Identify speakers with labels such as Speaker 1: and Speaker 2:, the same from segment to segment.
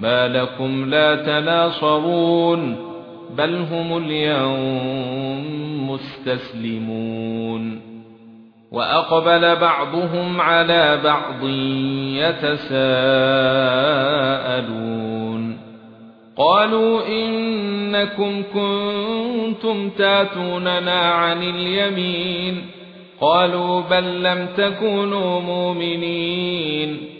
Speaker 1: ما لكم لا تناصرون بل هم اليوم مستسلمون واقبل بعضهم على بعض يتساءلون قالوا انكم كنتم تاتوننا عن اليمين قالوا بل لم تكونوا مؤمنين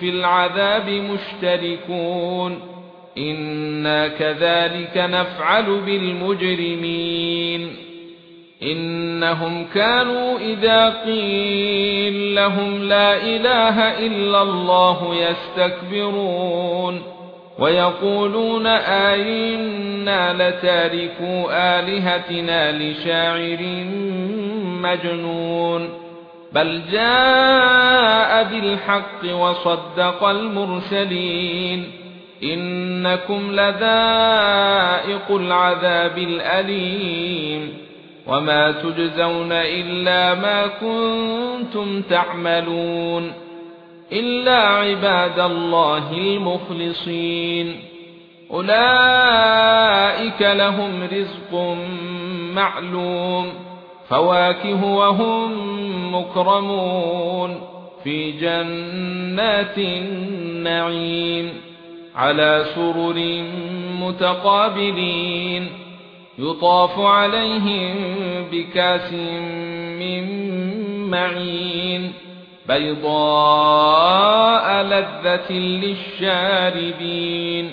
Speaker 1: في العذاب مشتركون إنا كذلك نفعل بالمجرمين انهم كانوا اذا قيل لهم لا اله الا الله يستكبرون ويقولون آئنا لتاركوا آلهتنا لشاعر مجنون بل جاء بالحق وصدق المرسلين إنكم لذائق العذاب الأليم وما تجزون الا ما كنتم تعملون الا عباد الله المخلصين اولئك لهم رزق معلوم فواكه وهم مكرمون في جنات النعيم على سرر متقابلين يطاف عليهم بكاس من معين بيضاء لذة للشاربين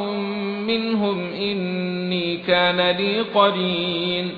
Speaker 1: كان لي قرين